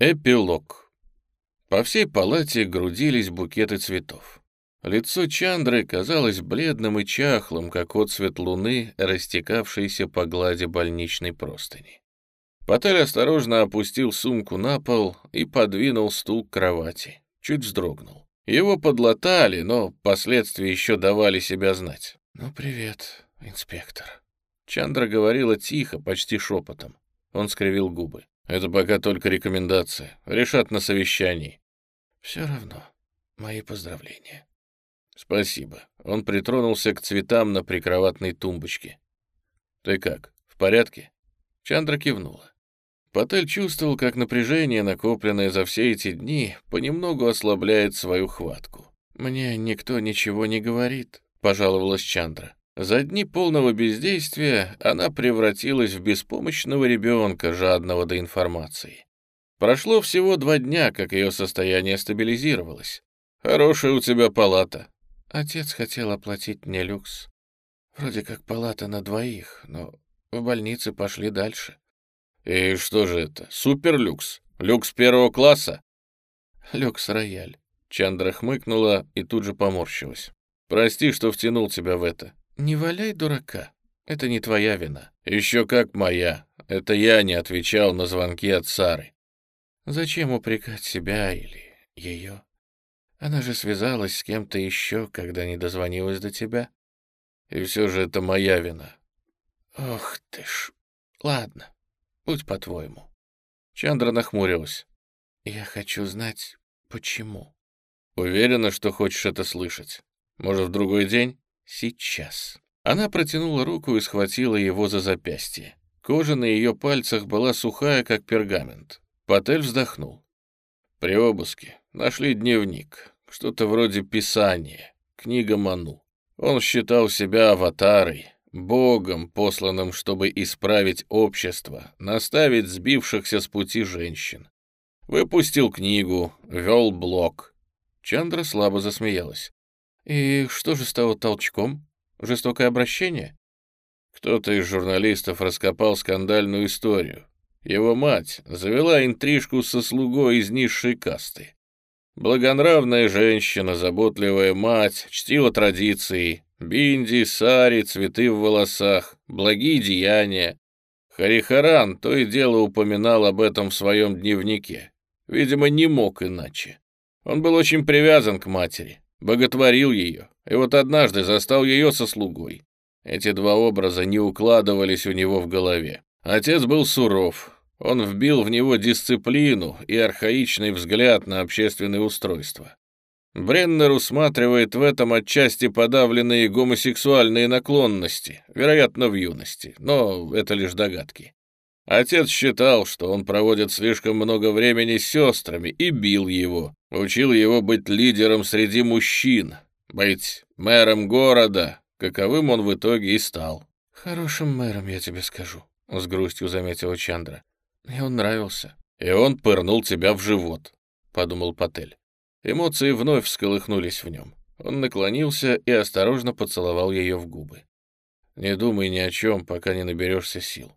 Эпилог. По всей палате грудились букеты цветов. Лицо Чандры казалось бледным и чахлым, как отцвет луны, растекавшийся по глади больничной простыни. Патель осторожно опустил сумку на пол и подвинул стул к кровати. Чуть вздрогнул. Его подлатали, но последствия еще давали себя знать. «Ну, привет, инспектор». Чандра говорила тихо, почти шепотом. Он скривил губы. Это пока только рекомендация. Решат на совещании. Все равно. Мои поздравления. Спасибо. Он притронулся к цветам на прикроватной тумбочке. Ты как, в порядке? Чандра кивнула. Патель чувствовал, как напряжение, накопленное за все эти дни, понемногу ослабляет свою хватку. «Мне никто ничего не говорит», — пожаловалась Чандра. За дни полного бездействия она превратилась в беспомощного ребенка, жадного до информации. Прошло всего два дня, как ее состояние стабилизировалось. «Хорошая у тебя палата». Отец хотел оплатить мне люкс. Вроде как палата на двоих, но в больнице пошли дальше. «И что же это? Суперлюкс? Люкс первого класса?» «Люкс-рояль». Чандра хмыкнула и тут же поморщилась. «Прости, что втянул тебя в это. «Не валяй дурака. Это не твоя вина». «Еще как моя. Это я не отвечал на звонки от Сары». «Зачем упрекать себя или ее? Она же связалась с кем-то еще, когда не дозвонилась до тебя. И все же это моя вина». «Ох ты ж. Ладно, будь по-твоему». Чандра нахмурилась. «Я хочу знать, почему». «Уверена, что хочешь это слышать. Может, в другой день?» Сейчас. Она протянула руку и схватила его за запястье. Кожа на ее пальцах была сухая, как пергамент. Патель вздохнул. При обыске нашли дневник, что-то вроде писания, книга Ману. Он считал себя аватарой, богом, посланным, чтобы исправить общество, наставить сбившихся с пути женщин. Выпустил книгу, вел блог. Чандра слабо засмеялась. И что же стало толчком? Жестокое обращение? Кто-то из журналистов раскопал скандальную историю. Его мать завела интрижку со слугой из низшей касты. Благонравная женщина, заботливая мать, чтила традиции, бинди, сари, цветы в волосах, благие деяния. Харихаран то и дело упоминал об этом в своем дневнике. Видимо, не мог иначе. Он был очень привязан к матери, боготворил ее, и вот однажды застал ее со слугой. Эти два образа не укладывались у него в голове. Отец был суров, он вбил в него дисциплину и архаичный взгляд на общественное устройство. Бреннер усматривает в этом отчасти подавленные гомосексуальные наклонности, вероятно, в юности, но это лишь догадки. Отец считал, что он проводит слишком много времени с сестрами и бил его. Учил его быть лидером среди мужчин, быть мэром города, каковым он в итоге и стал. «Хорошим мэром, я тебе скажу», — с грустью заметила Чандра. «И он нравился». «И он пырнул тебя в живот», — подумал Патель. Эмоции вновь всколыхнулись в нем. Он наклонился и осторожно поцеловал ее в губы. «Не думай ни о чем, пока не наберешься сил.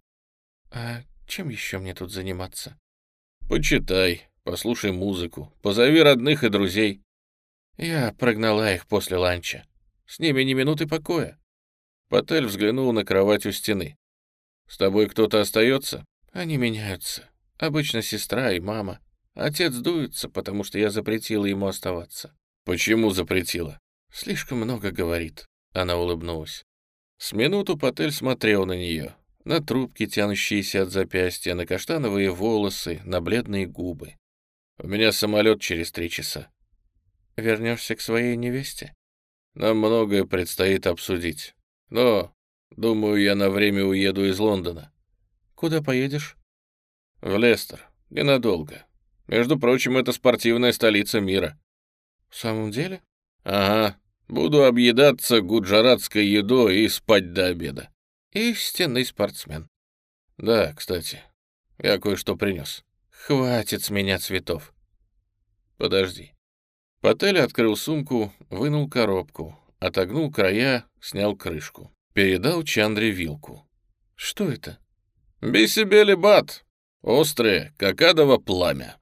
«А чем еще мне тут заниматься?» «Почитай, послушай музыку, позови родных и друзей». Я прогнала их после ланча. С ними ни минуты покоя. Патель взглянул на кровать у стены. «С тобой кто-то остается?» «Они меняются. Обычно сестра и мама. Отец дуется, потому что я запретила ему оставаться». «Почему запретила?» «Слишком много говорит», — она улыбнулась. С минуту Патель смотрел на нее на трубки, тянущиеся от запястья, на каштановые волосы, на бледные губы. «У меня самолет через три часа». «Вернешься к своей невесте?» «Нам многое предстоит обсудить. Но, думаю, я на время уеду из Лондона». «Куда поедешь?» «В Лестер. Ненадолго. Между прочим, это спортивная столица мира». «В самом деле?» «Ага. Буду объедаться гуджаратской едой и спать до обеда». Истинный спортсмен. Да, кстати, я кое-что принес. Хватит с меня цветов. Подожди. Патель открыл сумку, вынул коробку, отогнул края, снял крышку. Передал Чандре вилку. Что это? Бисибели бат. Острое, как пламя.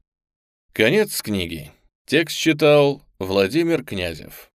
Конец книги. Текст читал Владимир Князев.